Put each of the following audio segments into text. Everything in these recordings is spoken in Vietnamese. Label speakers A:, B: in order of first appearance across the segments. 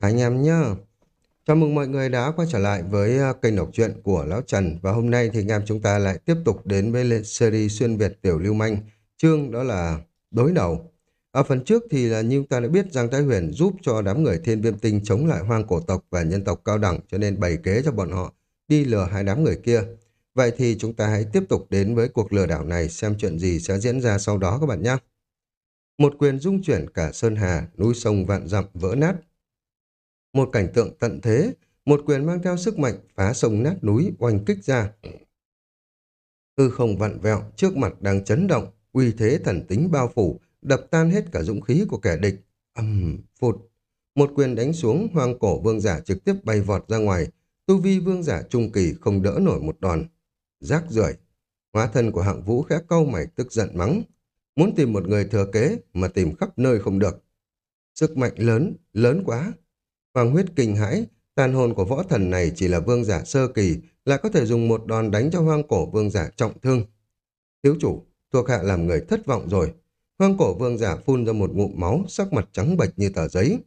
A: Anh em nhá. Chào mừng mọi người đã quay trở lại với à, kênh đọc truyện của Lão Trần và hôm nay thì anh em chúng ta lại tiếp tục đến với series xuyên Việt tiểu lưu manh chương đó là đối đầu. Ở phần trước thì là như ta đã biết Giang Thái Huyền giúp cho đám người thiên viêm tinh chống lại hoang cổ tộc và nhân tộc cao đẳng cho nên bày kế cho bọn họ đi lừa hai đám người kia. Vậy thì chúng ta hãy tiếp tục đến với cuộc lừa đảo này xem chuyện gì sẽ diễn ra sau đó các bạn nhé. Một quyền dung chuyển cả Sơn Hà, núi sông vạn dặm vỡ nát. Một cảnh tượng tận thế, một quyền mang theo sức mạnh phá sông nát núi oanh kích ra. Hư không vặn vẹo, trước mặt đang chấn động, uy thế thần tính bao phủ, đập tan hết cả dũng khí của kẻ địch. ầm phụt. Một quyền đánh xuống, hoang cổ vương giả trực tiếp bay vọt ra ngoài. Tu vi vương giả trung kỳ không đỡ nổi một đòn. Rác rưởi Hóa thân của hạng vũ khẽ câu mày tức giận mắng. Muốn tìm một người thừa kế mà tìm khắp nơi không được. Sức mạnh lớn, lớn quá. Hoàng huyết kinh hãi, tàn hồn của võ thần này chỉ là vương giả sơ kỳ, lại có thể dùng một đòn đánh cho hoang cổ vương giả trọng thương. Thiếu chủ, thuộc hạ làm người thất vọng rồi. Hoang cổ vương giả phun ra một ngụm máu, sắc mặt trắng bệch như tờ giấy.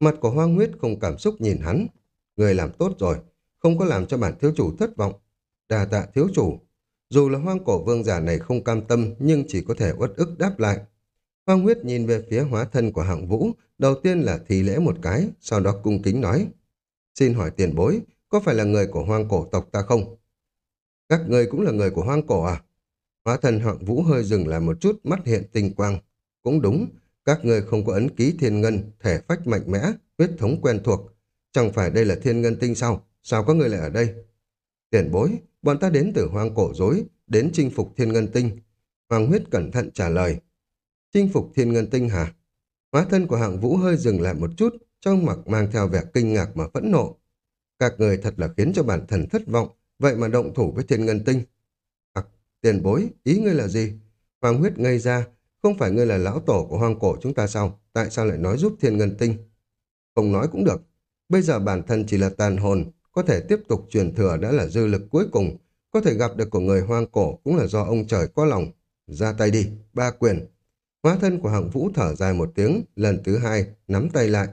A: Mặt của hoang huyết không cảm xúc nhìn hắn. Người làm tốt rồi, không có làm cho bản thiếu chủ thất vọng. Đà tạ thiếu chủ. Dù là hoang cổ vương giả này không cam tâm, nhưng chỉ có thể uất ức đáp lại. Hoang huyết nhìn về phía hóa thân của hạng vũ, đầu tiên là thi lễ một cái, sau đó cung kính nói. Xin hỏi tiền bối, có phải là người của hoang cổ tộc ta không? Các người cũng là người của hoang cổ à? Hóa thân hạng vũ hơi dừng lại một chút, mắt hiện tinh quang. Cũng đúng, các người không có ấn ký thiên ngân, thể phách mạnh mẽ, huyết thống quen thuộc. Chẳng phải đây là thiên ngân tinh sao? Sao có người lại ở đây? Tiền bối, bọn ta đến từ hoang cổ dối, đến chinh phục thiên ngân tinh. Hoàng huyết cẩn thận trả lời. Chinh phục thiên ngân tinh hả? Hóa thân của hạng vũ hơi dừng lại một chút, trong mặt mang theo vẻ kinh ngạc mà phẫn nộ. Các người thật là khiến cho bản thân thất vọng, vậy mà động thủ với thiên ngân tinh. À, tiền bối, ý ngươi là gì? Hoàng huyết ngây ra, không phải ngươi là lão tổ của hoang cổ chúng ta sao? Tại sao lại nói giúp thiên ngân tinh? Không nói cũng được. Bây giờ bản thân chỉ là tàn hồn, có thể tiếp tục truyền thừa đã là dư lực cuối cùng. Có thể gặp được của người hoang cổ cũng là do ông trời có lòng. Ra tay đi, ba quyền. Hóa thân của hạng vũ thở dài một tiếng, lần thứ hai, nắm tay lại.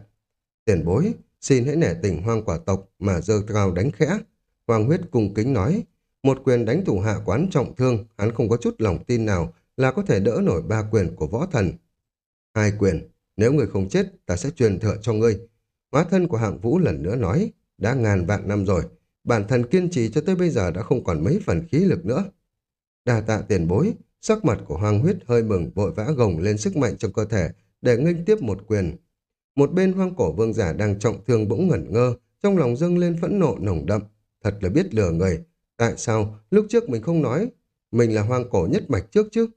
A: Tiền bối, xin hãy nể tình hoang quả tộc mà dơ cao đánh khẽ. Hoàng huyết cung kính nói, một quyền đánh thủ hạ quán trọng thương, hắn không có chút lòng tin nào là có thể đỡ nổi ba quyền của võ thần. Hai quyền, nếu người không chết, ta sẽ truyền thừa cho ngươi. Hóa thân của hạng vũ lần nữa nói, đã ngàn vạn năm rồi, bản thân kiên trì cho tới bây giờ đã không còn mấy phần khí lực nữa. Đà tạ tiền bối, sắc mặt của Hoàng huyết hơi mừng vội vã gồng lên sức mạnh trong cơ thể để nghênh tiếp một quyền. Một bên hoang cổ vương giả đang trọng thương bỗng ngẩn ngơ, trong lòng dâng lên phẫn nộ nồng đậm. Thật là biết lừa người. Tại sao lúc trước mình không nói mình là hoang cổ nhất mạch trước chứ?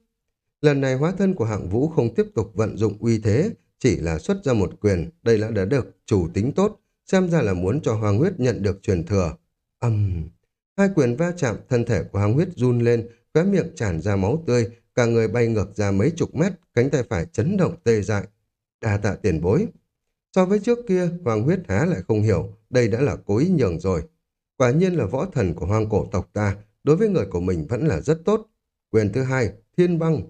A: Lần này hóa thân của hạng vũ không tiếp tục vận dụng uy thế, chỉ là xuất ra một quyền, đây đã đã được chủ tính tốt, xem ra là muốn cho hoàng huyết nhận được truyền thừa. Âm... Um, hai quyền va chạm, thân thể của hoàng huyết run lên, khóe miệng tràn ra máu tươi, cả người bay ngược ra mấy chục mét, cánh tay phải chấn động tê dại. Đa tạ tiền bối. So với trước kia, hoàng huyết há lại không hiểu, đây đã là cố ý nhường rồi. Quả nhiên là võ thần của hoang cổ tộc ta, đối với người của mình vẫn là rất tốt. Quyền thứ hai, thiên băng.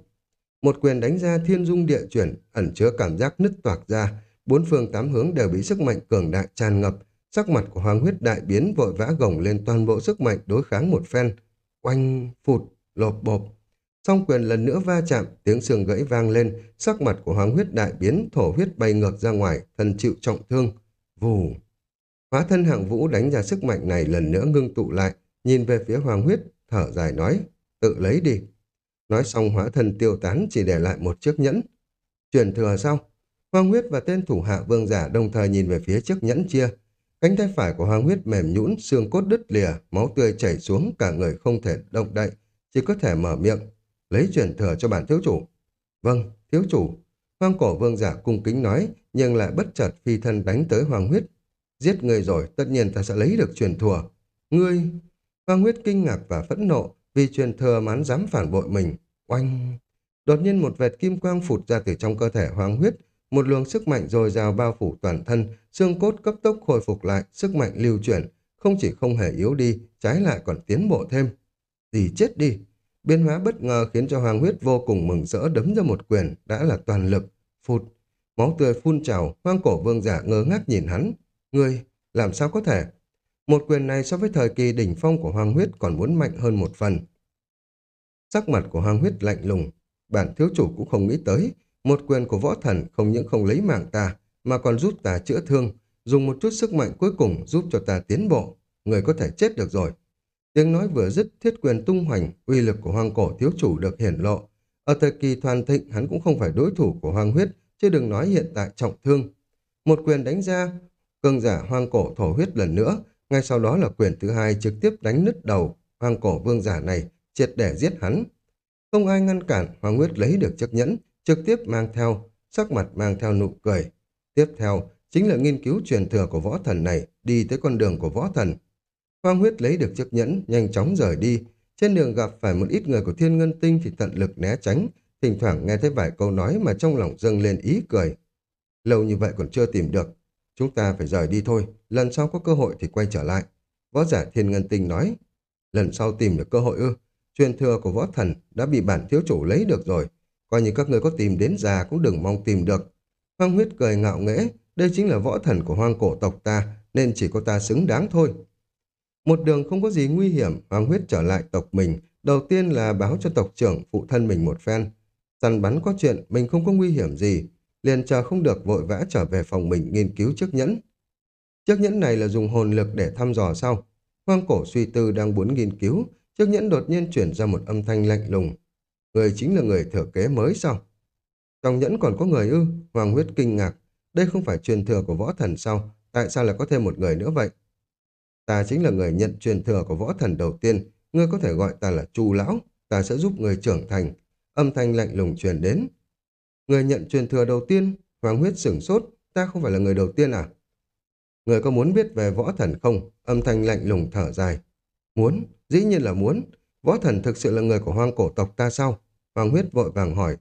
A: Một quyền đánh ra thiên dung địa chuyển, ẩn chứa cảm giác nứt toạc ra, bốn phương tám hướng đều bị sức mạnh cường đại tràn ngập, sắc mặt của hoàng huyết đại biến vội vã gồng lên toàn bộ sức mạnh đối kháng một phen. Oanh, phụt, lột bộp. Song quyền lần nữa va chạm, tiếng xương gãy vang lên, sắc mặt của hoàng huyết đại biến, thổ huyết bay ngược ra ngoài, thân chịu trọng thương. Vù. Hóa thân hạng vũ đánh ra sức mạnh này lần nữa ngưng tụ lại, nhìn về phía hoàng huyết, thở dài nói, tự lấy đi. Nói xong hóa thân tiêu tán chỉ để lại một chiếc nhẫn. Truyền thừa sau, Hoàng huyết và tên thủ hạ vương giả đồng thời nhìn về phía chiếc nhẫn chia. Cánh tay phải của hoàng huyết mềm nhũn, xương cốt đứt lìa, máu tươi chảy xuống, cả người không thể động đậy, chỉ có thể mở miệng, lấy truyền thừa cho bản thiếu chủ. Vâng, thiếu chủ. Hoang cổ vương giả cung kính nói, nhưng lại bất chợt phi thân đánh tới hoàng huyết. Giết người rồi, tất nhiên ta sẽ lấy được truyền thừa. Ngươi... Hoàng huyết kinh ngạc và phẫn nộ, vì truyền thừa mán dám phản bội mình. Oanh! Đột nhiên một vệt kim quang phụt ra từ trong cơ thể hoàng huyết, một luồng sức mạnh dồi dào bao phủ toàn thân, xương cốt cấp tốc khôi phục lại, sức mạnh lưu chuyển, không chỉ không hề yếu đi, trái lại còn tiến bộ thêm. Gì chết đi! Biến hóa bất ngờ khiến cho Hoàng huyết vô cùng mừng rỡ đấm ra một quyền, đã là toàn lực. Phụt! Máu tươi phun trào, hoang cổ vương giả ngơ ngác nhìn hắn. Ngươi, làm sao có thể? Một quyền này so với thời kỳ đỉnh phong của Hoàng Huyết còn muốn mạnh hơn một phần. Sắc mặt của Hoàng Huyết lạnh lùng, bản thiếu chủ cũng không nghĩ tới, một quyền của võ thần không những không lấy mạng ta, mà còn giúp ta chữa thương, dùng một chút sức mạnh cuối cùng giúp cho ta tiến bộ. Người có thể chết được rồi. Tiếng nói vừa dứt, thiết quyền tung hoành, uy lực của hoàng cổ thiếu chủ được hiển lộ. Ở thời kỳ toàn thịnh, hắn cũng không phải đối thủ của hoàng huyết, chứ đừng nói hiện tại trọng thương. Một quyền đánh ra, cương giả hoang cổ thổ huyết lần nữa, ngay sau đó là quyền thứ hai trực tiếp đánh nứt đầu hoang cổ vương giả này, triệt để giết hắn. Không ai ngăn cản, hoàng huyết lấy được chiếc nhẫn, trực tiếp mang theo, sắc mặt mang theo nụ cười. Tiếp theo, chính là nghiên cứu truyền thừa của võ thần này, đi tới con đường của võ thần. Hoang huyết lấy được chiếc nhẫn, nhanh chóng rời đi. Trên đường gặp phải một ít người của thiên ngân tinh thì tận lực né tránh, thỉnh thoảng nghe thấy vài câu nói mà trong lòng dâng lên ý cười. Lâu như vậy còn chưa tìm được, chúng ta phải rời đi thôi, lần sau có cơ hội thì quay trở lại. Võ giả thiên ngân tinh nói, lần sau tìm được cơ hội ư, truyền thừa của võ thần đã bị bản thiếu chủ lấy được rồi, coi như các người có tìm đến già cũng đừng mong tìm được. Hoang huyết cười ngạo nghễ, đây chính là võ thần của hoang cổ tộc ta, nên chỉ có ta xứng đáng thôi. Một đường không có gì nguy hiểm, Hoàng huyết trở lại tộc mình. Đầu tiên là báo cho tộc trưởng phụ thân mình một phen. Săn bắn có chuyện, mình không có nguy hiểm gì. Liền chờ không được vội vã trở về phòng mình nghiên cứu chiếc nhẫn. Chiếc nhẫn này là dùng hồn lực để thăm dò sau. Hoang cổ suy tư đang muốn nghiên cứu, chiếc nhẫn đột nhiên chuyển ra một âm thanh lạnh lùng. Người chính là người thừa kế mới sao? Trong nhẫn còn có người ư? Hoàng huyết kinh ngạc. Đây không phải truyền thừa của võ thần sao? Tại sao lại có thêm một người nữa vậy? Ta chính là người nhận truyền thừa của võ thần đầu tiên, ngươi có thể gọi ta là Chu lão, ta sẽ giúp người trưởng thành. Âm thanh lạnh lùng truyền đến. Người nhận truyền thừa đầu tiên, Hoàng huyết sửng sốt, ta không phải là người đầu tiên à? Người có muốn biết về võ thần không? Âm thanh lạnh lùng thở dài. Muốn, dĩ nhiên là muốn. Võ thần thực sự là người của hoang cổ tộc ta sao? Hoàng huyết vội vàng hỏi.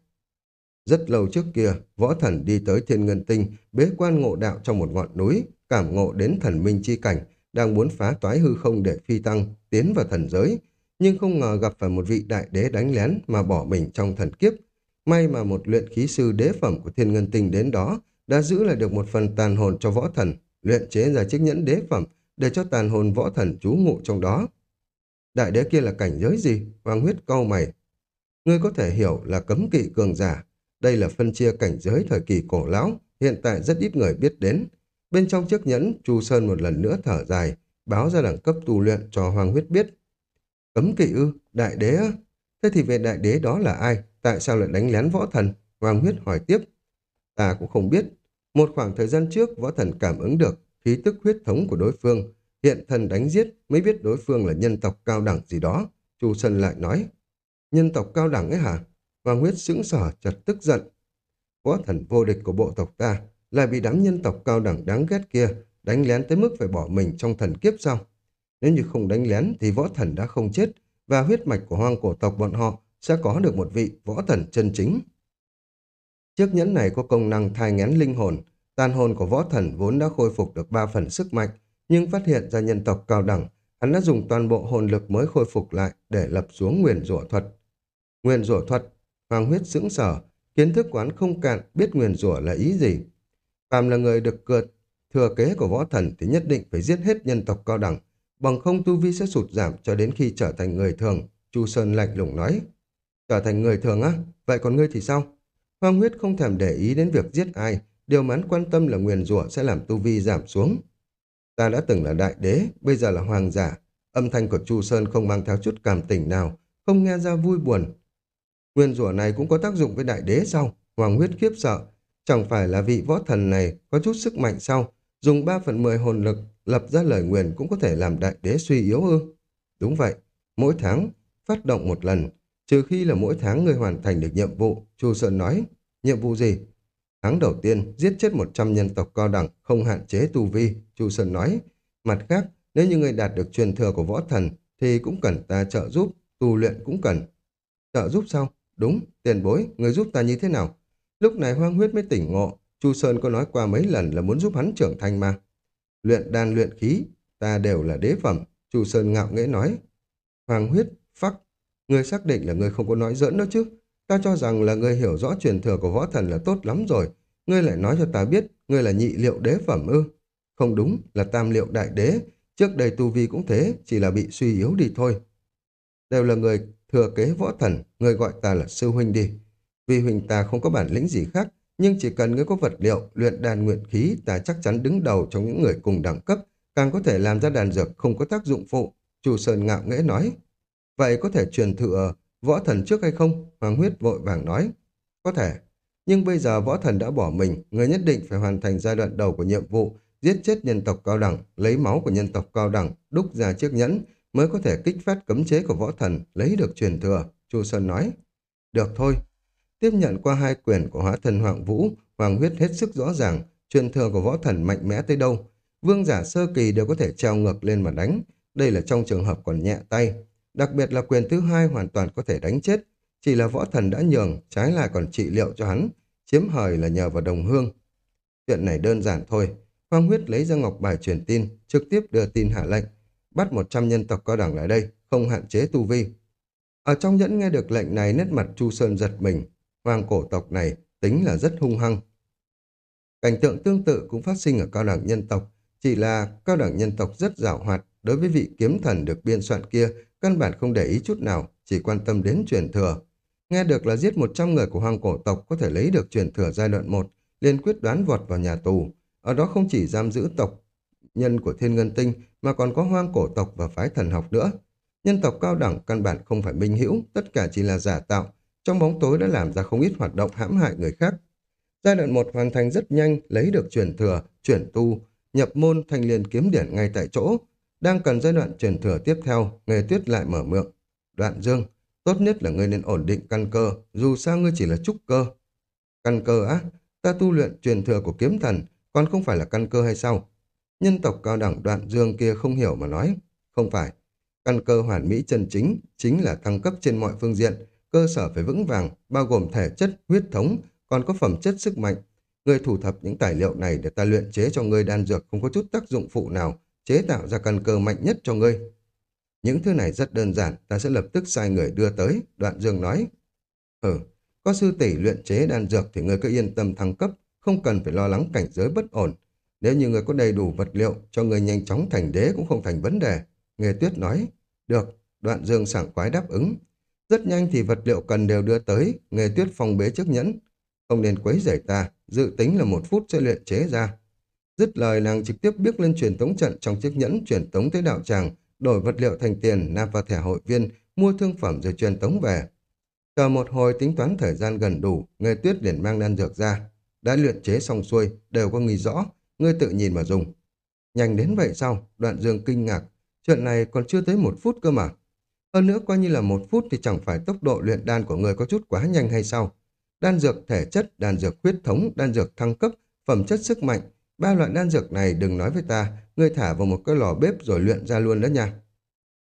A: Rất lâu trước kia, võ thần đi tới thiên ngân tinh, bế quan ngộ đạo trong một ngọn núi, cảm ngộ đến thần minh chi cảnh, đang muốn phá toái hư không để phi tăng, tiến vào thần giới, nhưng không ngờ gặp phải một vị đại đế đánh lén mà bỏ mình trong thần kiếp. May mà một luyện khí sư đế phẩm của thiên ngân tinh đến đó đã giữ lại được một phần tàn hồn cho võ thần, luyện chế ra chiếc nhẫn đế phẩm để cho tàn hồn võ thần trú ngụ trong đó. Đại đế kia là cảnh giới gì? Hoàng huyết câu mày. Ngươi có thể hiểu là cấm kỵ cường giả. Đây là phân chia cảnh giới thời kỳ cổ lão, hiện tại rất ít người biết đến. Bên trong chiếc nhẫn, Chu Sơn một lần nữa thở dài, báo ra đẳng cấp tu luyện cho Hoàng huyết biết. Cấm kỵ ư, đại đế á? Thế thì về đại đế đó là ai? Tại sao lại đánh lén võ thần? Hoàng huyết hỏi tiếp. Ta cũng không biết. Một khoảng thời gian trước, võ thần cảm ứng được khí tức huyết thống của đối phương. Hiện thần đánh giết mới biết đối phương là nhân tộc cao đẳng gì đó. Chu Sơn lại nói. Nhân tộc cao đẳng ấy hả? Hoàng huyết sững sờ chật tức giận. Võ thần vô địch của bộ tộc ta lại bị đám nhân tộc cao đẳng đáng ghét kia đánh lén tới mức phải bỏ mình trong thần kiếp sao? Nếu như không đánh lén thì võ thần đã không chết và huyết mạch của hoang cổ tộc bọn họ sẽ có được một vị võ thần chân chính. Chiếc nhẫn này có công năng thai ngén linh hồn, tàn hồn của võ thần vốn đã khôi phục được ba phần sức mạnh, nhưng phát hiện ra nhân tộc cao đẳng, hắn đã dùng toàn bộ hồn lực mới khôi phục lại để lập xuống nguyền rủa thuật. Nguyền rủa thuật, hoàng huyết sững sở, kiến thức quán không cạn biết nguyền rủa là ý gì. Phàm là người được cượt, thừa kế của võ thần thì nhất định phải giết hết nhân tộc cao đẳng, bằng không tu vi sẽ sụt giảm cho đến khi trở thành người thường, Chu Sơn lạnh lùng nói. Trở thành người thường á? Vậy còn ngươi thì sao? Hoàng huyết không thèm để ý đến việc giết ai, điều mà hắn quan tâm là nguyền rủa sẽ làm tu vi giảm xuống. Ta đã từng là đại đế, bây giờ là hoàng giả. Âm thanh của Chu Sơn không mang theo chút cảm tình nào, không nghe ra vui buồn. Nguyên rủa này cũng có tác dụng với đại đế sao? Hoàng huyết khiếp sợ, Chẳng phải là vị võ thần này có chút sức mạnh sau, dùng 3 phần 10 hồn lực lập ra lời nguyền cũng có thể làm đại đế suy yếu ư. Đúng vậy, mỗi tháng phát động một lần, trừ khi là mỗi tháng người hoàn thành được nhiệm vụ, Chu Sơn nói. Nhiệm vụ gì? Tháng đầu tiên, giết chết 100 nhân tộc cao đẳng, không hạn chế tu vi, Chu Sơn nói. Mặt khác, nếu như người đạt được truyền thừa của võ thần, thì cũng cần ta trợ giúp, tu luyện cũng cần. Trợ giúp sao? Đúng, tiền bối, người giúp ta như thế nào? Lúc này hoang huyết mới tỉnh ngộ, Chu Sơn có nói qua mấy lần là muốn giúp hắn trưởng thành mà. Luyện đan luyện khí, ta đều là đế phẩm, Chu Sơn ngạo nghễ nói. Hoàng huyết, phắc, ngươi xác định là ngươi không có nói giỡn đó chứ. Ta cho rằng là ngươi hiểu rõ truyền thừa của võ thần là tốt lắm rồi. Ngươi lại nói cho ta biết, ngươi là nhị liệu đế phẩm ư. Không đúng, là tam liệu đại đế. Trước đây tu vi cũng thế, chỉ là bị suy yếu đi thôi. Đều là người thừa kế võ thần, người gọi ta là sư huynh đi. Vì huynh ta không có bản lĩnh gì khác, nhưng chỉ cần ngươi có vật liệu, luyện đàn nguyện khí, ta chắc chắn đứng đầu trong những người cùng đẳng cấp, càng có thể làm ra đàn dược không có tác dụng phụ. Chu Sơn ngạo nghễ nói. Vậy có thể truyền thừa võ thần trước hay không? Hoàng huyết vội vàng nói. Có thể. Nhưng bây giờ võ thần đã bỏ mình, người nhất định phải hoàn thành giai đoạn đầu của nhiệm vụ, giết chết nhân tộc cao đẳng, lấy máu của nhân tộc cao đẳng, đúc ra chiếc nhẫn, mới có thể kích phát cấm chế của võ thần, lấy được truyền thừa. Chu Sơn nói. Được thôi. Tiếp nhận qua hai quyền của hóa thần Hoàng Vũ, Hoàng huyết hết sức rõ ràng, truyền thừa của võ thần mạnh mẽ tới đâu. Vương giả sơ kỳ đều có thể treo ngược lên mà đánh. Đây là trong trường hợp còn nhẹ tay. Đặc biệt là quyền thứ hai hoàn toàn có thể đánh chết. Chỉ là võ thần đã nhường, trái lại còn trị liệu cho hắn. Chiếm hời là nhờ vào đồng hương. Chuyện này đơn giản thôi. Hoàng huyết lấy ra ngọc bài truyền tin, trực tiếp đưa tin hạ lệnh. Bắt 100 nhân tộc cao đẳng lại đây, không hạn chế tu vi. Ở trong nhẫn nghe được lệnh này nét mặt Chu Sơn giật mình. Hoàng cổ tộc này tính là rất hung hăng. Cảnh tượng tương tự cũng phát sinh ở cao đẳng nhân tộc. Chỉ là cao đẳng nhân tộc rất giảo hoạt, đối với vị kiếm thần được biên soạn kia, căn bản không để ý chút nào, chỉ quan tâm đến truyền thừa. Nghe được là giết 100 người của hoàng cổ tộc có thể lấy được truyền thừa giai đoạn 1, liền quyết đoán vọt vào nhà tù. Ở đó không chỉ giam giữ tộc nhân của thiên ngân tinh, mà còn có hoang cổ tộc và phái thần học nữa. Nhân tộc cao đẳng căn bản không phải minh hữu, tất cả chỉ là giả tạo, trong bóng tối đã làm ra không ít hoạt động hãm hại người khác. Giai đoạn 1 hoàn thành rất nhanh, lấy được truyền thừa, chuyển tu, nhập môn thành liền kiếm điển ngay tại chỗ. Đang cần giai đoạn truyền thừa tiếp theo, nghề tuyết lại mở miệng. Đoạn dương, tốt nhất là ngươi nên ổn định căn cơ, dù sao ngươi chỉ là trúc cơ. Căn cơ á, ta tu luyện truyền thừa của kiếm thần, còn không phải là căn cơ hay sao? Nhân tộc cao đẳng đoạn dương kia không hiểu mà nói. Không phải, căn cơ hoàn mỹ chân chính, chính là thăng cấp trên mọi phương diện, cơ sở phải vững vàng, bao gồm thể chất, huyết thống, còn có phẩm chất sức mạnh. Ngươi thủ thập những tài liệu này để ta luyện chế cho ngươi đan dược không có chút tác dụng phụ nào, chế tạo ra căn cơ mạnh nhất cho ngươi. Những thứ này rất đơn giản, ta sẽ lập tức sai người đưa tới, đoạn dương nói. Ừ, có sư tỷ luyện chế đan dược thì ngươi cứ yên tâm thăng cấp, không cần phải lo lắng cảnh giới bất ổn. Nếu như người có đầy đủ vật liệu, cho người nhanh chóng thành đế cũng không thành vấn đề. Nghề tuyết nói, được, đoạn dương sảng quái đáp ứng. Rất nhanh thì vật liệu cần đều đưa tới, nghề tuyết phong bế chiếc nhẫn. Không nên quấy rầy ta, dự tính là một phút sẽ luyện chế ra. Dứt lời nàng trực tiếp bước lên truyền tống trận trong chiếc nhẫn truyền tống tới đạo tràng, đổi vật liệu thành tiền, nạp vào thẻ hội viên, mua thương phẩm rồi truyền tống về. Chờ một hồi tính toán thời gian gần đủ, người tuyết liền mang đan dược ra. Đã luyện chế xong xuôi, đều có nghi rõ, ngươi tự nhìn mà dùng. Nhanh đến vậy sao? Đoạn dương kinh ngạc. Chuyện này còn chưa tới một phút cơ mà. Hơn nữa coi như là một phút thì chẳng phải tốc độ luyện đan của người có chút quá nhanh hay sao? Đan dược thể chất, đan dược huyết thống, đan dược thăng cấp, phẩm chất sức mạnh. Ba loại đan dược này đừng nói với ta, ngươi thả vào một cái lò bếp rồi luyện ra luôn đó nha.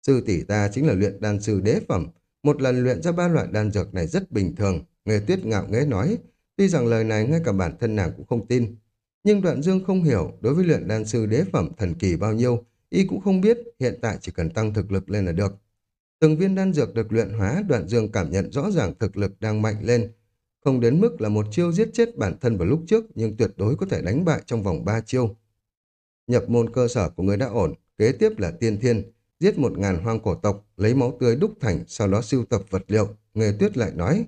A: Sư tỷ ta chính là luyện đan sư đế phẩm. Một lần luyện ra ba loại đan dược này rất bình thường. Nghề tuyết ngạo nghễ nói, tuy rằng lời này ngay cả bản thân nàng cũng không tin. Nhưng đoạn dương không hiểu đối với luyện đan sư đế phẩm thần kỳ bao nhiêu, y cũng không biết hiện tại chỉ cần tăng thực lực lên là được. Từng viên đan dược được luyện hóa, đoạn dương cảm nhận rõ ràng thực lực đang mạnh lên. Không đến mức là một chiêu giết chết bản thân vào lúc trước, nhưng tuyệt đối có thể đánh bại trong vòng 3 chiêu. Nhập môn cơ sở của người đã ổn, kế tiếp là tiên thiên, giết một ngàn hoang cổ tộc, lấy máu tươi đúc thành, sau đó siêu tập vật liệu. người tuyết lại nói,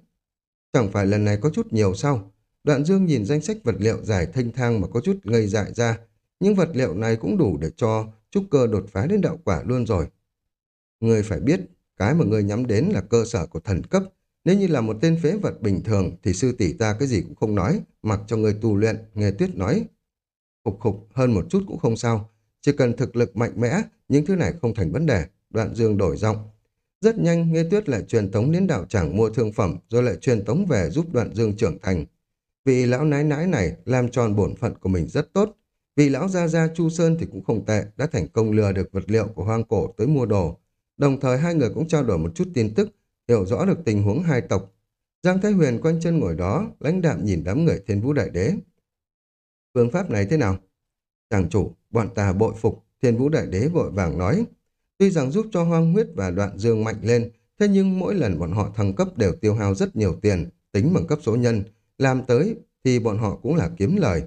A: chẳng phải lần này có chút nhiều sao? Đoạn dương nhìn danh sách vật liệu dài thanh thang mà có chút ngây dại ra, nhưng vật liệu này cũng đủ để cho trúc cơ đột phá đến đạo quả luôn rồi. Người phải biết, cái mà người nhắm đến là cơ sở của thần cấp. Nếu như là một tên phế vật bình thường thì sư tỷ ta cái gì cũng không nói, mặc cho người tu luyện, nghe tuyết nói. Khục khục hơn một chút cũng không sao. Chỉ cần thực lực mạnh mẽ, những thứ này không thành vấn đề. Đoạn dương đổi giọng. Rất nhanh, nghe Tuyết lại truyền tống đến đạo tràng mua thương phẩm, rồi lại truyền tống về giúp đoạn dương trưởng thành. Vị lão nái nái này làm tròn bổn phận của mình rất tốt. Vị lão gia gia Chu Sơn thì cũng không tệ, đã thành công lừa được vật liệu của hoang cổ tới mua đồ. Đồng thời hai người cũng trao đổi một chút tin tức, hiểu rõ được tình huống hai tộc. Giang Thái Huyền quanh chân ngồi đó, lãnh đạm nhìn đám người thiên vũ đại đế. Phương pháp này thế nào? Chàng chủ, bọn ta bội phục, thiên vũ đại đế vội vàng nói. Tuy rằng giúp cho hoang huyết và đoạn dương mạnh lên, thế nhưng mỗi lần bọn họ thăng cấp đều tiêu hao rất nhiều tiền, tính bằng cấp số nhân, làm tới thì bọn họ cũng là kiếm lời.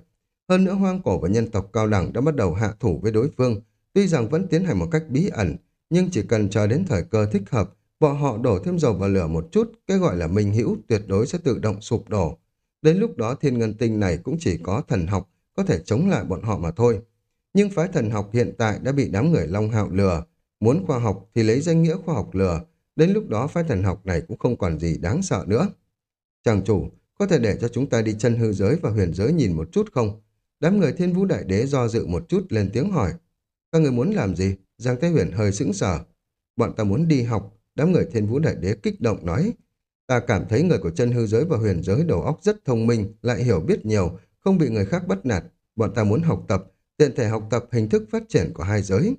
A: Hơn nữa hoang cổ và nhân tộc cao đẳng đã bắt đầu hạ thủ với đối phương, tuy rằng vẫn tiến hành một cách bí ẩn, nhưng chỉ cần chờ đến thời cơ thích hợp, bọn họ đổ thêm dầu vào lửa một chút, cái gọi là minh hữu tuyệt đối sẽ tự động sụp đổ. Đến lúc đó thiên ngân tinh này cũng chỉ có thần học có thể chống lại bọn họ mà thôi. Nhưng phái thần học hiện tại đã bị đám người Long Hạo lừa. Muốn khoa học thì lấy danh nghĩa khoa học lừa. Đến lúc đó phái thần học này cũng không còn gì đáng sợ nữa. Chàng chủ, có thể để cho chúng ta đi chân hư giới và huyền giới nhìn một chút không? Đám người thiên vũ đại đế do dự một chút lên tiếng hỏi. Các người muốn làm gì? Giang Thái Huyền hơi sững sờ. Bọn ta muốn đi học. Đám người thiên vũ đại đế kích động nói. Ta cảm thấy người của chân hư giới và huyền giới đầu óc rất thông minh, lại hiểu biết nhiều, không bị người khác bắt nạt. Bọn ta muốn học tập, tiện thể học tập hình thức phát triển của hai giới.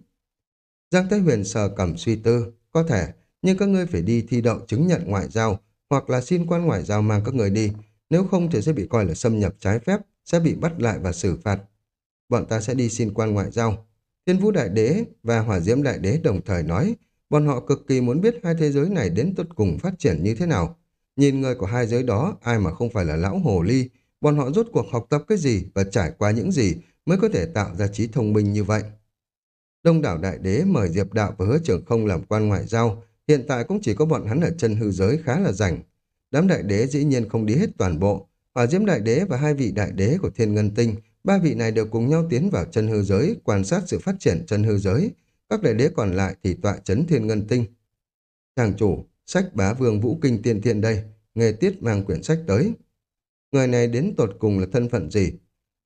A: Giang Thái Huyền sờ cầm suy tư, có thể, nhưng các ngươi phải đi thi đậu chứng nhận ngoại giao, hoặc là xin quan ngoại giao mang các người đi, nếu không thì sẽ bị coi là xâm nhập trái phép, sẽ bị bắt lại và xử phạt. Bọn ta sẽ đi xin quan ngoại giao. Thiên Vũ Đại Đế và Hỏa Diễm Đại Đế đồng thời nói, bọn họ cực kỳ muốn biết hai thế giới này đến tốt cùng phát triển như thế nào. Nhìn người của hai giới đó, ai mà không phải là lão hồ ly, bọn họ rốt cuộc học tập cái gì và trải qua những gì mới có thể tạo ra trí thông minh như vậy. Đông đảo đại đế mời Diệp Đạo và hứa trưởng không làm quan ngoại giao, hiện tại cũng chỉ có bọn hắn ở chân hư giới khá là rảnh. Đám đại đế dĩ nhiên không đi hết toàn bộ, Hỏa Diễm Đại Đế và hai vị đại đế của Thiên Ngân Tinh, ba vị này đều cùng nhau tiến vào chân hư giới, quan sát sự phát triển chân hư giới. Các đại đế còn lại thì tọa chấn Thiên Ngân Tinh. Chàng chủ, sách bá vương vũ kinh tiên thiện đây, nghề tiết mang quyển sách tới. Người này đến tột cùng là thân phận gì?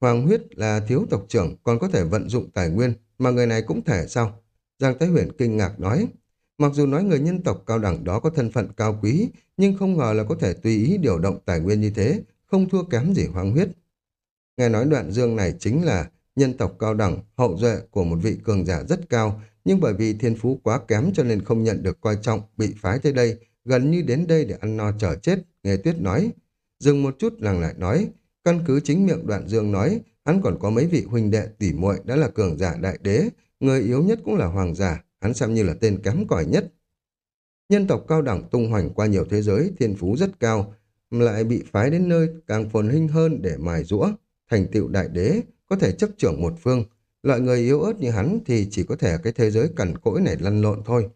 A: Hoàng huyết là thiếu tộc trưởng, còn có thể vận dụng tài nguyên, mà người này cũng thể sao? Giang Thái Huyền kinh ngạc nói. Mặc dù nói người nhân tộc cao đẳng đó có thân phận cao quý, nhưng không ngờ là có thể tùy ý điều động tài nguyên như thế, không thua kém gì hoàng huyết. Nghe nói đoạn dương này chính là nhân tộc cao đẳng, hậu duệ của một vị cường giả rất cao, nhưng bởi vì thiên phú quá kém cho nên không nhận được coi trọng, bị phái tới đây, gần như đến đây để ăn no chờ chết, nghe tuyết nói. Dừng một chút làng lại nói, căn cứ chính miệng đoạn dương nói, hắn còn có mấy vị huynh đệ tỷ muội đã là cường giả đại đế, người yếu nhất cũng là hoàng giả, hắn xem như là tên kém cỏi nhất. Nhân tộc cao đẳng tung hoành qua nhiều thế giới, thiên phú rất cao, lại bị phái đến nơi càng phồn hinh hơn để mài rũa, thành tựu đại đế, có thể chấp trưởng một phương. Loại người yếu ớt như hắn thì chỉ có thể cái thế giới cằn cỗi này lăn lộn thôi.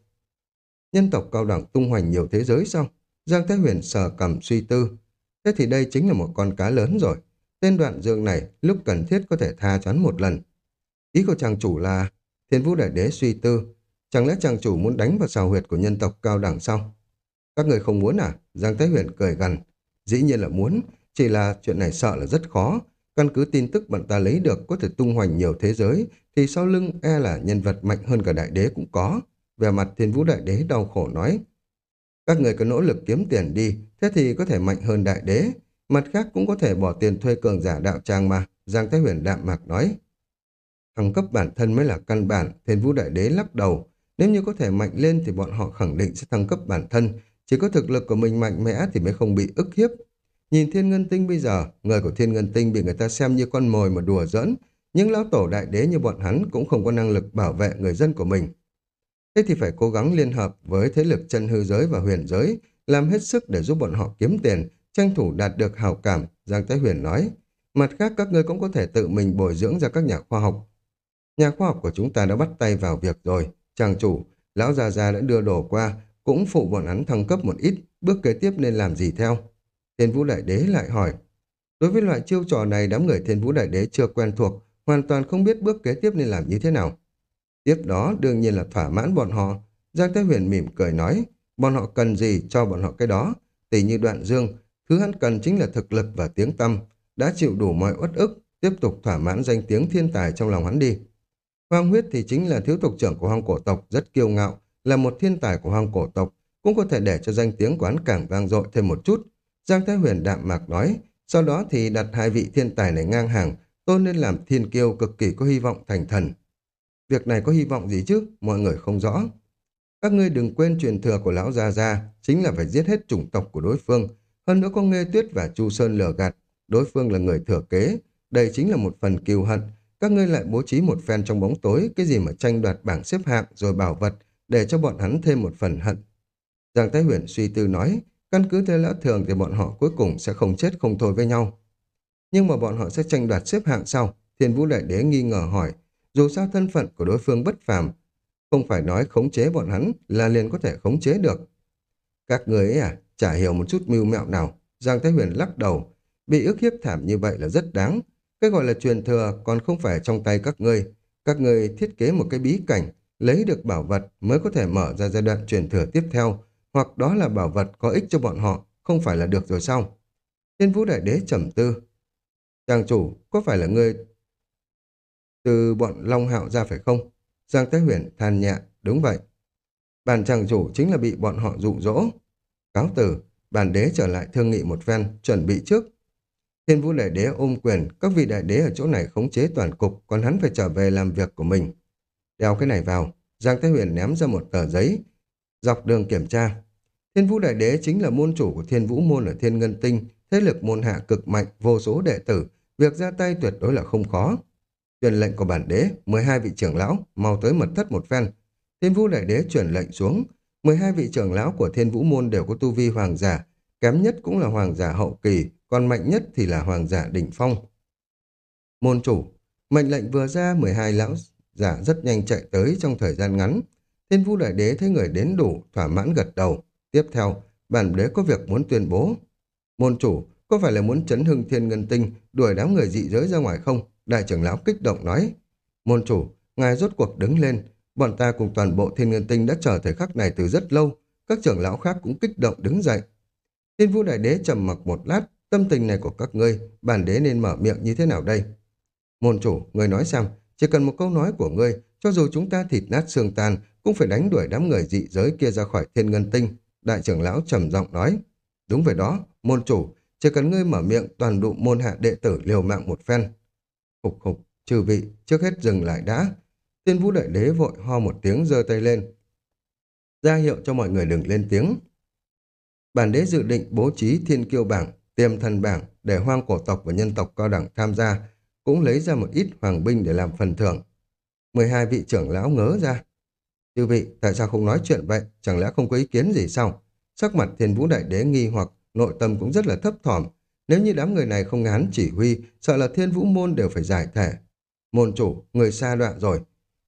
A: Nhân tộc cao đẳng tung hoành nhiều thế giới sao? Giang Thái Huyền sờ cầm suy tư. Thế thì đây chính là một con cá lớn rồi. Tên đoạn dương này lúc cần thiết có thể tha choán một lần. Ý của chàng chủ là thiên vũ đại đế suy tư. Chẳng lẽ chàng chủ muốn đánh vào xào huyệt của nhân tộc cao đẳng sao? Các người không muốn à? Giang Thái Huyền cười gằn. Dĩ nhiên là muốn, chỉ là chuyện này sợ là rất khó. Căn cứ tin tức bọn ta lấy được có thể tung hoành nhiều thế giới, thì sau lưng e là nhân vật mạnh hơn cả đại đế cũng có. Về mặt thiên vũ đại đế đau khổ nói. Các người cứ nỗ lực kiếm tiền đi, thế thì có thể mạnh hơn đại đế. Mặt khác cũng có thể bỏ tiền thuê cường giả đạo tràng mà, Giang Thái Huyền đạm mạc nói. Thăng cấp bản thân mới là căn bản, thiên vũ đại đế lắc đầu. Nếu như có thể mạnh lên thì bọn họ khẳng định sẽ thăng cấp bản thân, chỉ có thực lực của mình mạnh mẽ thì mới không bị ức hiếp. Nhìn thiên ngân tinh bây giờ, người của thiên ngân tinh bị người ta xem như con mồi mà đùa giỡn, nhưng lão tổ đại đế như bọn hắn cũng không có năng lực bảo vệ người dân của mình. Thế thì phải cố gắng liên hợp với thế lực chân hư giới và huyền giới, làm hết sức để giúp bọn họ kiếm tiền, tranh thủ đạt được hào cảm, Giang Thái Huyền nói. Mặt khác các ngươi cũng có thể tự mình bồi dưỡng ra các nhà khoa học. Nhà khoa học của chúng ta đã bắt tay vào việc rồi. Chàng chủ, lão già già đã đưa đồ qua, cũng phụ bọn hắn thăng cấp một ít, bước kế tiếp nên làm gì theo? Thiên Vũ Đại Đế lại hỏi. Đối với loại chiêu trò này, đám người Thiên Vũ Đại Đế chưa quen thuộc, hoàn toàn không biết bước kế tiếp nên làm như thế nào. Tiếp đó đương nhiên là thỏa mãn bọn họ. Giang Thế Huyền mỉm cười nói, bọn họ cần gì cho bọn họ cái đó. Tỷ như đoạn dương, thứ hắn cần chính là thực lực và tiếng tâm, đã chịu đủ mọi uất ức, tiếp tục thỏa mãn danh tiếng thiên tài trong lòng hắn đi. hoang huyết thì chính là thiếu tộc trưởng của hoang cổ tộc rất kiêu ngạo, là một thiên tài của hoang cổ tộc, cũng có thể để cho danh tiếng quán càng vang dội thêm một chút. Giang Thái Huyền đạm mạc nói, sau đó thì đặt hai vị thiên tài này ngang hàng, tôn nên làm thiên kiêu cực kỳ có hy vọng thành thần. Việc này có hy vọng gì chứ? Mọi người không rõ. Các ngươi đừng quên truyền thừa của lão Gia Gia, chính là phải giết hết chủng tộc của đối phương. Hơn nữa có Nghê Tuyết và Chu Sơn lừa gạt, đối phương là người thừa kế. Đây chính là một phần kiêu hận. Các ngươi lại bố trí một phen trong bóng tối, cái gì mà tranh đoạt bảng xếp hạng rồi bảo vật, để cho bọn hắn thêm một phần hận. Giang Thái Huyền suy tư nói, căn cứ theo lẽ thường thì bọn họ cuối cùng sẽ không chết không thôi với nhau. nhưng mà bọn họ sẽ tranh đoạt xếp hạng sau. Thiên Vũ Đại Đế nghi ngờ hỏi, dù sao thân phận của đối phương bất phàm, không phải nói khống chế bọn hắn là liền có thể khống chế được. Các người ấy à, chả hiểu một chút mưu mẹo nào. Giang Thái Huyền lắc đầu, bị ức hiếp thảm như vậy là rất đáng. Cái gọi là truyền thừa còn không phải trong tay các ngươi. Các ngươi thiết kế một cái bí cảnh, lấy được bảo vật mới có thể mở ra giai đoạn truyền thừa tiếp theo, hoặc đó là bảo vật có ích cho bọn họ, không phải là được rồi sao? Thiên Vũ Đại Đế trầm tư. Chàng chủ, có phải là ngươi từ bọn Long Hạo ra phải không? Giang Thái Huyền than nhẹ, đúng vậy. Bản chàng chủ chính là bị bọn họ dụ dỗ. Cáo từ, bản đế trở lại thương nghị một ven, chuẩn bị trước. Thiên vũ đại đế ôm quyền, các vị đại đế ở chỗ này khống chế toàn cục, còn hắn phải trở về làm việc của mình. Đeo cái này vào, Giang Thái Huyền ném ra một tờ giấy, dọc đường kiểm tra. Thiên vũ đại đế chính là môn chủ của thiên vũ môn ở thiên ngân tinh, thế lực môn hạ cực mạnh, vô số đệ tử, việc ra tay tuyệt đối là không khó. Truyền lệnh của bản đế, 12 vị trưởng lão, mau tới mật thất một phen. Thiên vũ đại đế truyền lệnh xuống, 12 vị trưởng lão của thiên vũ môn đều có tu vi hoàng giả, kém nhất cũng là hoàng giả hậu kỳ, còn mạnh nhất thì là hoàng giả đỉnh phong. Môn chủ, mệnh lệnh vừa ra 12 lão giả rất nhanh chạy tới trong thời gian ngắn. Thiên vũ đại đế thấy người đến đủ, thỏa mãn gật đầu. Tiếp theo, bản đế có việc muốn tuyên bố. Môn chủ, có phải là muốn chấn hưng thiên ngân tinh, đuổi đám người dị giới ra ngoài không? Đại trưởng lão kích động nói. Môn chủ, ngài rốt cuộc đứng lên. Bọn ta cùng toàn bộ thiên ngân tinh đã chờ thời khắc này từ rất lâu. Các trưởng lão khác cũng kích động đứng dậy. Thiên vũ đại đế trầm mặc một lát, tâm tình này của các ngươi, bản đế nên mở miệng như thế nào đây? Môn chủ, người nói xem, chỉ cần một câu nói của ngươi, cho dù chúng ta thịt nát xương tan, cũng phải đánh đuổi đám người dị giới kia ra khỏi thiên ngân tinh. Đại trưởng lão trầm giọng nói. Đúng vậy đó, môn chủ, chỉ cần ngươi mở miệng toàn đụ môn hạ đệ tử liều mạng một phen. Hục hục, trừ vị, trước hết dừng lại đã. Tiên vũ đại đế vội ho một tiếng giơ tay lên. ra hiệu cho mọi người đừng lên tiếng. Bản đế dự định bố trí thiên kiêu bảng, tiềm thần bảng để hoang cổ tộc và nhân tộc cao đẳng tham gia, cũng lấy ra một ít hoàng binh để làm phần thưởng. 12 vị trưởng lão ngớ ra. Chư vị, tại sao không nói chuyện vậy? Chẳng lẽ không có ý kiến gì sao? Sắc mặt thiên vũ đại đế nghi hoặc nội tâm cũng rất là thấp thỏm. Nếu như đám người này không ngán chỉ huy, sợ là thiên vũ môn đều phải giải thể. Môn chủ, người xa đoạn rồi.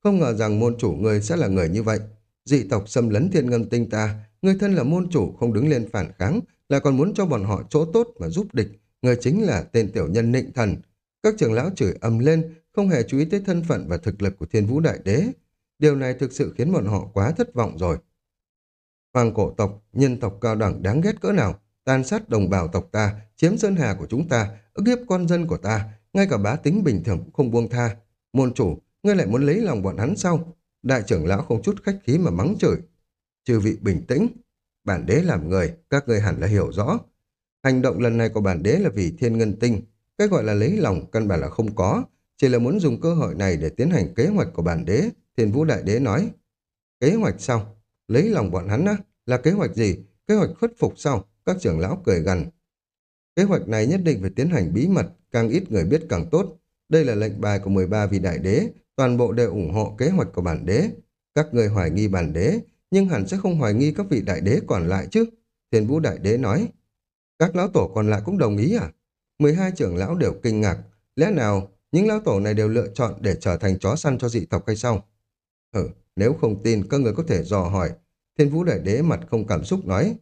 A: Không ngờ rằng môn chủ người sẽ là người như vậy. Dị tộc xâm lấn thiên ngâm tinh ta, người thân là môn chủ không đứng lên phản kháng, là còn muốn cho bọn họ chỗ tốt mà giúp địch. Người chính là tên tiểu nhân nịnh thần. Các trưởng lão chửi ầm lên, không hề chú ý tới thân phận và thực lực của thiên vũ đại đế. Điều này thực sự khiến bọn họ quá thất vọng rồi. Hoàng cổ tộc, nhân tộc cao đẳng đáng ghét cỡ nào, tàn sát đồng bào tộc ta, chiếm sơn hà của chúng ta, ức hiếp con dân của ta, ngay cả bá tính bình thường cũng không buông tha. Môn chủ, ngươi lại muốn lấy lòng bọn hắn sao? Đại trưởng lão không chút khách khí mà mắng chửi. Chư vị bình tĩnh, bản đế làm người, các ngươi hẳn là hiểu rõ. Hành động lần này của bản đế là vì thiên ngân tinh, cái gọi là lấy lòng căn bản là không có, chỉ là muốn dùng cơ hội này để tiến hành kế hoạch của bản đế, thiên vũ đại đế nói. Kế hoạch sao? Lấy lòng bọn hắn á? Là kế hoạch gì? Kế hoạch khuất phục sao? Các trưởng lão cười gằn. Kế hoạch này nhất định phải tiến hành bí mật, càng ít người biết càng tốt. Đây là lệnh bài của 13 vị đại đế, toàn bộ đều ủng hộ kế hoạch của bản đế. Các người hoài nghi bản đế, nhưng hẳn sẽ không hoài nghi các vị đại đế còn lại chứ. Thiên vũ đại đế nói. Các lão tổ còn lại cũng đồng ý à? 12 trưởng lão đều kinh ngạc. Lẽ nào những lão tổ này đều lựa chọn để trở thành chó săn cho dị tộc hay sao? Ừ, nếu không tin, các người có thể dò hỏi. Thiên vũ đại đế mặt không cảm xúc nói.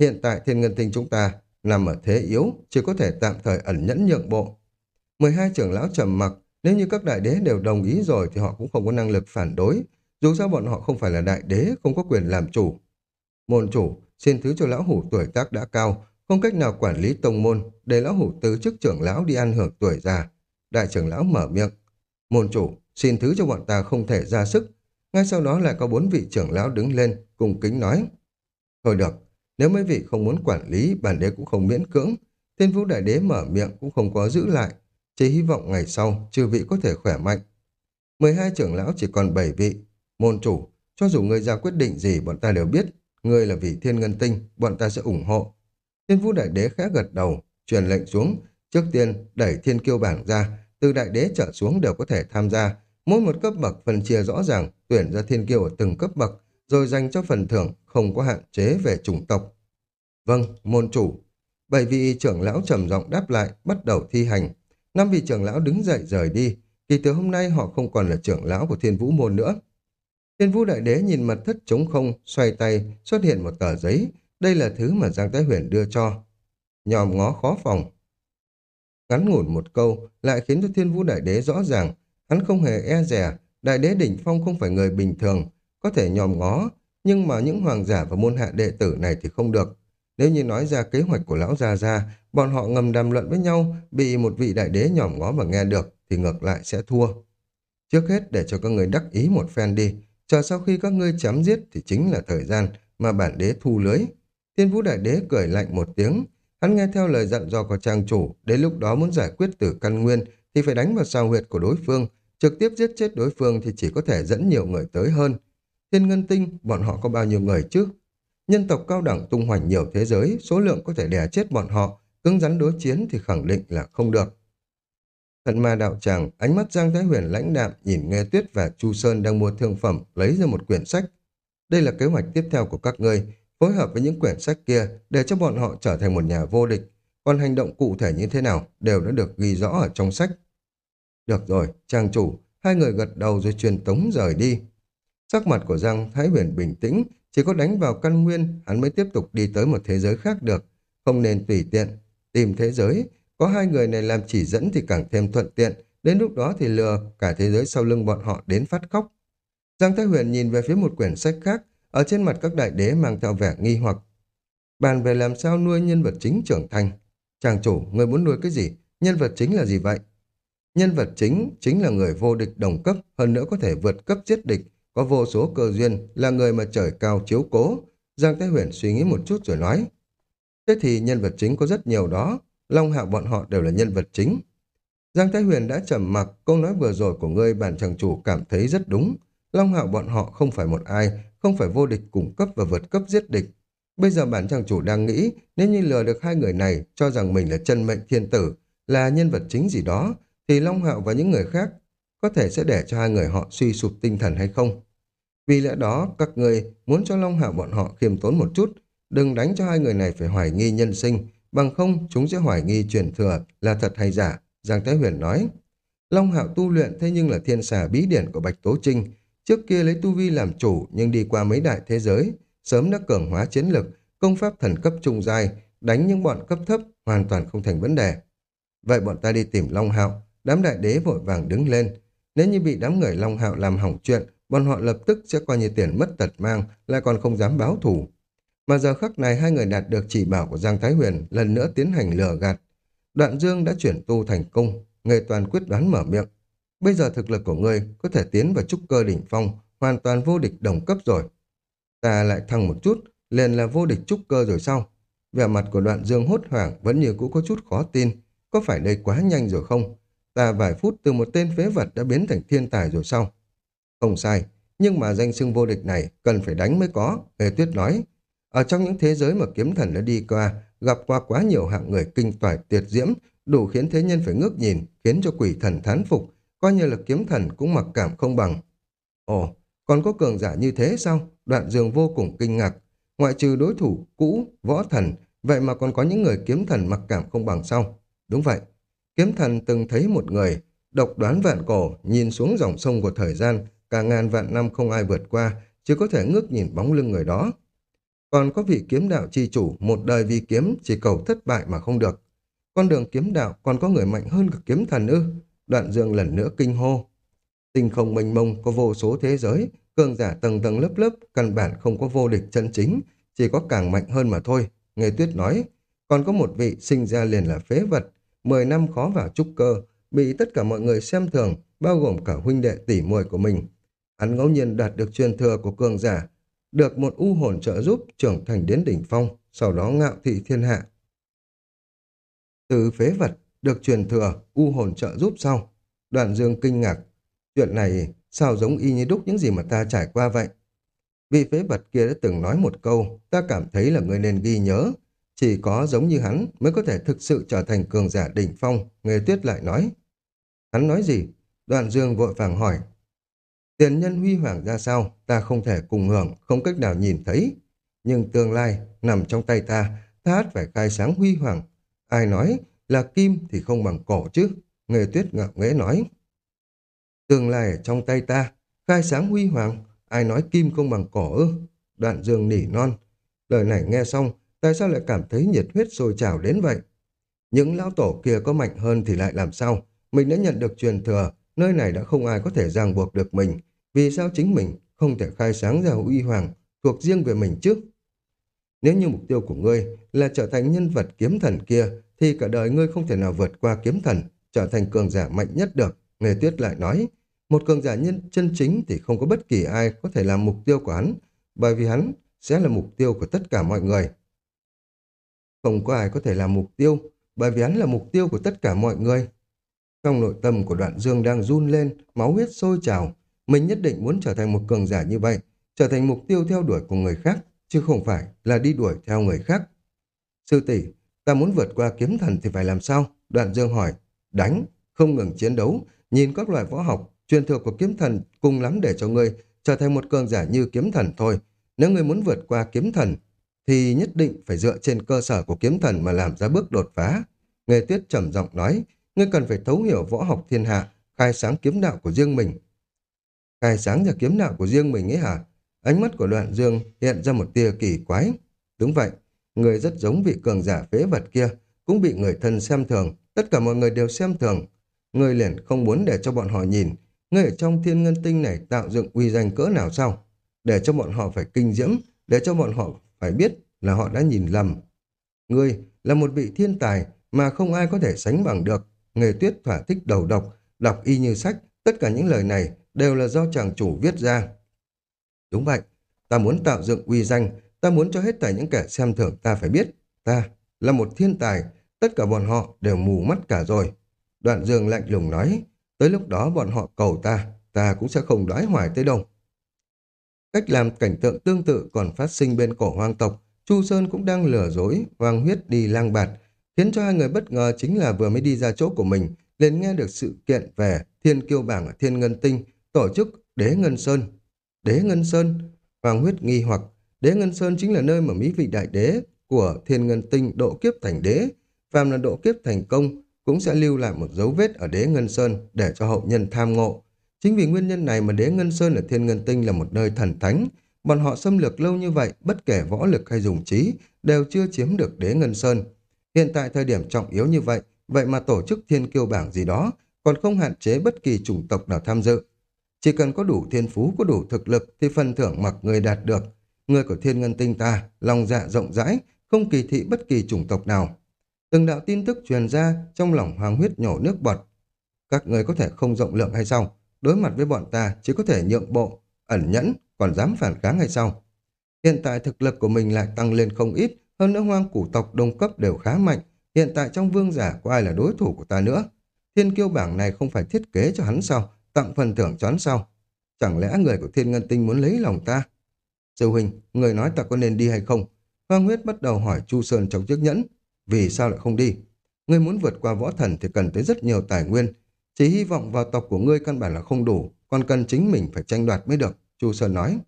A: Hiện tại thiên ngân tinh chúng ta nằm ở thế yếu, chỉ có thể tạm thời ẩn nhẫn nhượng bộ. 12 trưởng lão trầm mặc, nếu như các đại đế đều đồng ý rồi thì họ cũng không có năng lực phản đối. Dù sao bọn họ không phải là đại đế, không có quyền làm chủ. Môn chủ, xin thứ cho lão hủ tuổi tác đã cao, không cách nào quản lý tông môn, để lão hủ từ chức trưởng lão đi ăn hưởng tuổi già. Đại trưởng lão mở miệng. Môn chủ, xin thứ cho bọn ta không thể ra sức. Ngay sau đó lại có bốn vị trưởng lão đứng lên, cùng kính nói. Thôi được, nếu mấy vị không muốn quản lý, bản đế cũng không miễn cưỡng. Thiên vũ đại đế mở miệng cũng không có giữ lại. Chỉ hy vọng ngày sau, chư vị có thể khỏe mạnh. 12 trưởng lão chỉ còn 7 vị. Môn chủ, cho dù người ra quyết định gì bọn ta đều biết. Người là vị thiên ngân tinh, bọn ta sẽ ủng hộ. Thiên vũ đại đế khẽ gật đầu, truyền lệnh xuống. Trước tiên, đẩy thiên kiêu bảng ra, từ đại đế trở xuống đều có thể tham gia. Mỗi một cấp bậc phân chia rõ ràng, tuyển ra thiên kiêu ở từng cấp bậc, rồi dành cho phần thưởng không có hạn chế về chủng tộc. Vâng, môn chủ. Bảy vị trưởng lão trầm giọng đáp lại, bắt đầu thi hành. Năm vị trưởng lão đứng dậy rời đi, Kỳ từ hôm nay họ không còn là trưởng lão của thiên vũ môn nữa. Thiên vũ đại đế nhìn mặt thất trống không, xoay tay, xuất hiện một tờ giấy. Đây là thứ mà Giang Thái Huyền đưa cho. Nhòm ngó khó phòng. Ngắn ngủn một câu, lại khiến cho thiên vũ đại đế rõ ràng. Hắn không hề e rẻ, đại đế đỉnh phong không phải người bình thường, có thể nhòm ngó, nhưng mà những hoàng giả và môn hạ đệ tử này thì không được. Nếu như nói ra kế hoạch của lão Gia Gia, bọn họ ngầm đàm luận với nhau, bị một vị đại đế nhòm ngó mà nghe được, thì ngược lại sẽ thua. Trước hết để cho các người đắc ý một phen đi, chờ sau khi các ngươi chém giết thì chính là thời gian mà bản đế thu lưới. Thiên vũ đại đế cười lạnh một tiếng, hắn nghe theo lời dặn dò của trang chủ, đến lúc đó muốn giải quyết tử căn nguyên thì phải đánh vào sao huyệt của đối phương, trực tiếp giết chết đối phương thì chỉ có thể dẫn nhiều người tới hơn. Thiên ngân tinh, bọn họ có bao nhiêu người chứ? Nhân tộc cao đẳng tung hoành nhiều thế giới, số lượng có thể đè chết bọn họ, cứng rắn đối chiến thì khẳng định là không được. Thần ma đạo tràng, ánh mắt Giang Thái Huyền lãnh đạm nhìn Nghe Tuyết và Chu Sơn đang mua thương phẩm, lấy ra một quyển sách. Đây là kế hoạch tiếp theo của các ngươi, phối hợp với những quyển sách kia để cho bọn họ trở thành một nhà vô địch. Còn hành động cụ thể như thế nào đều đã được ghi rõ ở trong sách. Được rồi, trang chủ, hai người gật đầu rồi truyền tống rời đi. Sắc mặt của Giang Thái Huyền bình tĩnh, chỉ có đánh vào căn nguyên, hắn mới tiếp tục đi tới một thế giới khác được. Không nên tùy tiện, tìm thế giới. Có hai người này làm chỉ dẫn thì càng thêm thuận tiện. Đến lúc đó thì lừa cả thế giới sau lưng bọn họ đến phát khóc. Giang Thái Huyền nhìn về phía một quyển sách khác, ở trên mặt các đại đế mang theo vẻ nghi hoặc. Bàn về làm sao nuôi nhân vật chính trưởng thành. Chàng chủ, người muốn nuôi cái gì? Nhân vật chính là gì vậy? Nhân vật chính chính là người vô địch đồng cấp, hơn nữa có thể vượt cấp giết địch, có vô số cơ duyên, là người mà trời cao chiếu cố. Giang Thái Huyền suy nghĩ một chút rồi nói. Thế thì nhân vật chính có rất nhiều đó, Long Hạo bọn họ đều là nhân vật chính. Giang Thái Huyền đã trầm mặc, câu nói vừa rồi của ngươi bản chàng chủ cảm thấy rất đúng. Long Hạo bọn họ không phải một ai, không phải vô địch cung cấp và vượt cấp giết địch. Bây giờ bản chàng chủ đang nghĩ, nếu như lừa được hai người này, cho rằng mình là chân mệnh thiên tử, là nhân vật chính gì đó, thì Long Hạo và những người khác có thể sẽ để cho hai người họ suy sụp tinh thần hay không. Vì lẽ đó, các người muốn cho Long Hạo bọn họ khiêm tốn một chút, đừng đánh cho hai người này phải hoài nghi nhân sinh, bằng không chúng sẽ hoài nghi truyền thừa là thật hay giả, Giang Thái Huyền nói. Long Hạo tu luyện thế nhưng là thiên xà bí điển của Bạch Tố Trinh, trước kia lấy tu vi làm chủ nhưng đi qua mấy đại thế giới, sớm đã cường hóa chiến lực, công pháp thần cấp trung giai, đánh những bọn cấp thấp hoàn toàn không thành vấn đề. Vậy bọn ta đi tìm Long Hạo, đám đại đế vội vàng đứng lên. Nếu như bị đám người Long Hạo làm hỏng chuyện, bọn họ lập tức sẽ coi như tiền mất tật mang, lại còn không dám báo thủ. Mà giờ khắc này hai người đạt được chỉ bảo của Giang Thái Huyền lần nữa tiến hành lừa gạt. Đoạn Dương đã chuyển tu thành công, người toàn quyết đoán mở miệng. Bây giờ thực lực của ngươi có thể tiến vào trúc cơ đỉnh phong, hoàn toàn vô địch đồng cấp rồi. Ta lại thăng một chút, liền là vô địch trúc cơ rồi sao? Vẻ mặt của đoạn Dương hốt hoảng vẫn như cũ có chút khó tin. Có phải đây quá nhanh rồi không? Ta vài phút từ một tên phế vật đã biến thành thiên tài rồi sao? Không sai, nhưng mà danh xưng vô địch này cần phải đánh mới có, Nghề Tuyết nói. Ở trong những thế giới mà kiếm thần đã đi qua, gặp qua quá nhiều hạng người kinh toại tuyệt diễm, đủ khiến thế nhân phải ngước nhìn, khiến cho quỷ thần thán phục, coi như là kiếm thần cũng mặc cảm không bằng. Ồ, còn có cường giả như thế sao? Đoạn dương vô cùng kinh ngạc. Ngoại trừ đối thủ cũ, võ thần, vậy mà còn có những người kiếm thần mặc cảm không bằng sao? Đúng vậy, kiếm thần từng thấy một người, độc đoán vạn cổ, nhìn xuống dòng sông của thời gian, cả ngàn vạn năm không ai vượt qua, chỉ có thể ngước nhìn bóng lưng người đó. Còn có vị kiếm đạo chi chủ, một đời vì kiếm, chỉ cầu thất bại mà không được. Con đường kiếm đạo còn có người mạnh hơn cả kiếm thần ư. Đoạn dương lần nữa kinh hô. Tinh không mênh mông có vô số thế giới, cường giả tầng tầng lớp lớp, căn bản không có vô địch chân chính, chỉ có càng mạnh hơn mà thôi. Nghe tuyết nói, còn có một vị sinh ra liền là phế vật, 10 năm khó vào trúc cơ, bị tất cả mọi người xem thường, bao gồm cả huynh đệ tỷ muội của mình. Hắn ngẫu nhiên đạt được truyền thừa của cường giả, được một u hồn trợ giúp trưởng thành đến đỉnh phong, sau đó ngạo thị thiên hạ. Từ phế vật được truyền thừa u hồn trợ giúp sau. Đoạn dương kinh ngạc. Chuyện này sao giống y như đúc những gì mà ta trải qua vậy? Vị phế vật kia đã từng nói một câu, ta cảm thấy là người nên ghi nhớ. Chỉ có giống như hắn mới có thể thực sự trở thành cường giả đỉnh phong, Nghề Tuyết lại nói. Hắn nói gì? Đoạn dương vội vàng hỏi. Tiền nhân huy hoàng ra sao, ta không thể cùng hưởng, không cách nào nhìn thấy. Nhưng tương lai nằm trong tay ta, ta hát phải khai sáng huy hoàng. Ai nói là kim thì không bằng cổ chứ. Nghề tuyết ngạo nghễ nói. Tương lai ở trong tay ta, khai sáng huy hoàng, ai nói kim không bằng cỏ ư? Đoạn dương nỉ non. Lời này nghe xong, tại sao lại cảm thấy nhiệt huyết sôi trào đến vậy? Những lão tổ kia có mạnh hơn thì lại làm sao? Mình đã nhận được truyền thừa, nơi này đã không ai có thể ràng buộc được mình. Vì sao chính mình không thể khai sáng ra uy hoàng thuộc riêng về mình trước? Nếu như mục tiêu của ngươi là trở thành nhân vật kiếm thần kia, thì cả đời ngươi không thể nào vượt qua kiếm thần, trở thành cường giả mạnh nhất được. Nghề tuyết lại nói, một cường giả nhân chân chính thì không có bất kỳ ai có thể làm mục tiêu của hắn, bởi vì hắn sẽ là mục tiêu của tất cả mọi người. Không có ai có thể làm mục tiêu, bởi vì hắn là mục tiêu của tất cả mọi người. Trong nội tâm của đoạn dương đang run lên, máu huyết sôi trào. Mình nhất định muốn trở thành một cường giả như vậy, trở thành mục tiêu theo đuổi của người khác, chứ không phải là đi đuổi theo người khác. Sư tỷ, ta muốn vượt qua kiếm thần thì phải làm sao? Đoạn dương hỏi, đánh, không ngừng chiến đấu, nhìn các loại võ học, truyền thừa của kiếm thần cùng lắm để cho ngươi trở thành một cường giả như kiếm thần thôi. Nếu ngươi muốn vượt qua kiếm thần, thì nhất định phải dựa trên cơ sở của kiếm thần mà làm ra bước đột phá. Nghề tuyết trầm giọng nói, ngươi cần phải thấu hiểu võ học thiên hạ, khai sáng kiếm đạo của riêng mình. Khai sáng ra kiếm đạo của riêng mình ấy hả? Ánh mắt của đoạn dương hiện ra một tia kỳ quái. Đúng vậy, người rất giống vị cường giả phế vật kia, cũng bị người thân xem thường, tất cả mọi người đều xem thường. Người liền không muốn để cho bọn họ nhìn, người ở trong thiên ngân tinh này tạo dựng uy danh cỡ nào sao? Để cho bọn họ phải kinh diễm, để cho bọn họ phải biết là họ đã nhìn lầm. Ngươi là một vị thiên tài mà không ai có thể sánh bằng được. Nghề tuyết thỏa thích đầu độc, đọc y như sách, tất cả những lời này đều là do chàng chủ viết ra. Đúng vậy, ta muốn tạo dựng uy danh, ta muốn cho hết thảy những kẻ xem thường ta phải biết, ta là một thiên tài, tất cả bọn họ đều mù mắt cả rồi. Đoạn dương lạnh lùng nói, tới lúc đó bọn họ cầu ta, ta cũng sẽ không đoái hoài tới đâu. Cách làm cảnh tượng tương tự còn phát sinh bên cổ hoang tộc, Chu Sơn cũng đang lừa dối, hoang huyết đi lang bạt, khiến cho hai người bất ngờ chính là vừa mới đi ra chỗ của mình, liền nghe được sự kiện về thiên kiêu bảng ở thiên ngân tinh, tổ chức đế ngân sơn. Đế ngân sơn, hoàng huyết nghi hoặc, đế ngân sơn chính là nơi mà mỹ vị đại đế của thiên ngân tinh độ kiếp thành đế, phàm là độ kiếp thành công, cũng sẽ lưu lại một dấu vết ở đế ngân sơn để cho hậu nhân tham ngộ. Chính vì nguyên nhân này mà đế ngân sơn ở thiên ngân tinh là một nơi thần thánh, bọn họ xâm lược lâu như vậy, bất kể võ lực hay dùng trí, đều chưa chiếm được đế ngân sơn. Hiện tại thời điểm trọng yếu như vậy, vậy mà tổ chức thiên kiêu bảng gì đó, còn không hạn chế bất kỳ chủng tộc nào tham dự. Chỉ cần có đủ thiên phú, có đủ thực lực thì phần thưởng mặc người đạt được. Người của thiên ngân tinh ta, lòng dạ rộng rãi, không kỳ thị bất kỳ chủng tộc nào. Từng đạo tin tức truyền ra trong lòng hoàng huyết nhổ nước bọt. Các người có thể không rộng lượng hay sao? Đối mặt với bọn ta chỉ có thể nhượng bộ, ẩn nhẫn, còn dám phản kháng hay sao? Hiện tại thực lực của mình lại tăng lên không ít, hơn nữa hoang củ tộc đồng cấp đều khá mạnh. Hiện tại trong vương giả có ai là đối thủ của ta nữa? Thiên kiêu bảng này không phải thiết kế cho hắn sao? Tặng phần thưởng cho hắn sao? Chẳng lẽ người của thiên ngân tinh muốn lấy lòng ta? Sư huynh, người nói ta có nên đi hay không? Hoang huyết bắt đầu hỏi Chu Sơn trong chiếc nhẫn. Vì sao lại không đi? Ngươi muốn vượt qua võ thần thì cần tới rất nhiều tài nguyên. Chỉ hy vọng vào tộc của ngươi căn bản là không đủ, còn cần chính mình phải tranh đoạt mới được, Chu Sơn nói.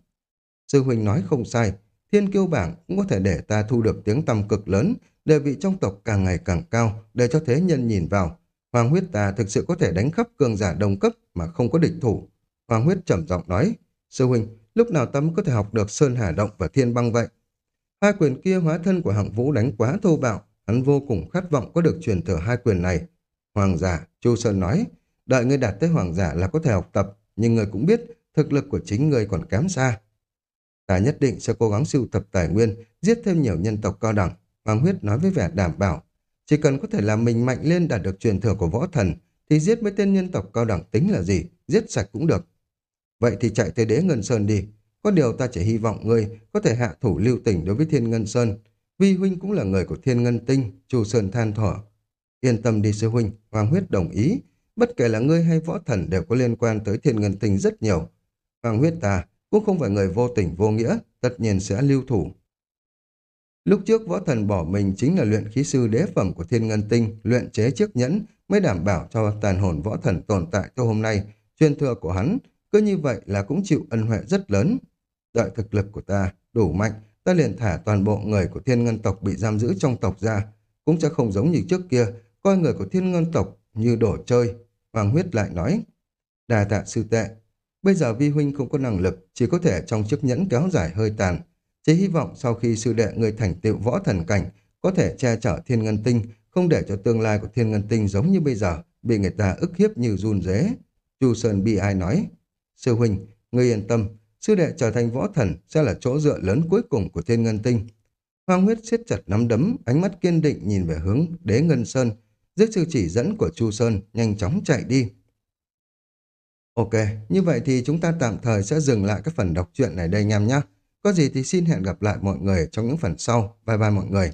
A: Sư huynh nói không sai, thiên kiêu bảng cũng có thể để ta thu được tiếng tăm cực lớn, địa vị trong tộc càng ngày càng cao, để cho thế nhân nhìn vào. Hoàng huyết ta thực sự có thể đánh khắp cường giả đồng cấp mà không có địch thủ. Hoàng huyết trầm giọng nói, sư huynh, lúc nào tâm có thể học được Sơn Hà Động và Thiên Băng vậy? Hai quyền kia hóa thân của hạng vũ đánh quá thô bạo, hắn vô cùng khát vọng có được truyền thừa hai quyền này. Hoàng giả, Chu Sơn nói, đợi ngươi đạt tới hoàng giả là có thể học tập, nhưng ngươi cũng biết thực lực của chính ngươi còn kém xa. Ta nhất định sẽ cố gắng sưu tập tài nguyên, giết thêm nhiều nhân tộc cao đẳng. Hoàng huyết nói với vẻ đảm bảo. Chỉ cần có thể làm mình mạnh lên đạt được truyền thừa của võ thần, thì giết mấy tên nhân tộc cao đẳng tính là gì, giết sạch cũng được. Vậy thì chạy tới đế Ngân Sơn đi. Có điều ta chỉ hy vọng ngươi có thể hạ thủ lưu tình đối với Thiên Ngân Sơn. Vi huynh cũng là người của Thiên Ngân Tinh, Chu Sơn than thở. Yên tâm đi sư huynh, Hoàng huyết đồng ý. Bất kể là ngươi hay võ thần đều có liên quan tới Thiên Ngân Tinh rất nhiều. Hoàng huyết ta cũng không phải người vô tình vô nghĩa, tất nhiên sẽ lưu thủ. Lúc trước võ thần bỏ mình chính là luyện khí sư đế phẩm của Thiên Ngân Tinh, luyện chế chiếc nhẫn mới đảm bảo cho tàn hồn võ thần tồn tại tới hôm nay. Chuyên thừa của hắn, cứ như vậy là cũng chịu ân huệ rất lớn. Đợi thực lực của ta đủ mạnh, ta liền thả toàn bộ người của Thiên Ngân tộc bị giam giữ trong tộc ra, cũng sẽ không giống như trước kia, coi người của Thiên Ngân tộc như đồ chơi. Hoàng huyết lại nói, đà tạ sư tệ, bây giờ vi huynh không có năng lực, chỉ có thể trong chiếc nhẫn kéo dài hơi tàn. Chỉ hy vọng sau khi sư đệ người thành tựu võ thần cảnh, có thể che chở thiên ngân tinh, không để cho tương lai của thiên ngân tinh giống như bây giờ, bị người ta ức hiếp như run rế. Chu Sơn bi ai nói, sư huynh, ngươi yên tâm, sư đệ trở thành võ thần sẽ là chỗ dựa lớn cuối cùng của thiên ngân tinh. Hoàng huyết siết chặt nắm đấm, ánh mắt kiên định nhìn về hướng đế ngân sơn, dưới sự chỉ dẫn của Chu Sơn, nhanh chóng chạy đi. Ok, như vậy thì chúng ta tạm thời sẽ dừng lại các phần đọc truyện này đây anh em nhé. Có gì thì xin hẹn gặp lại mọi người trong những phần sau. Bye bye mọi người.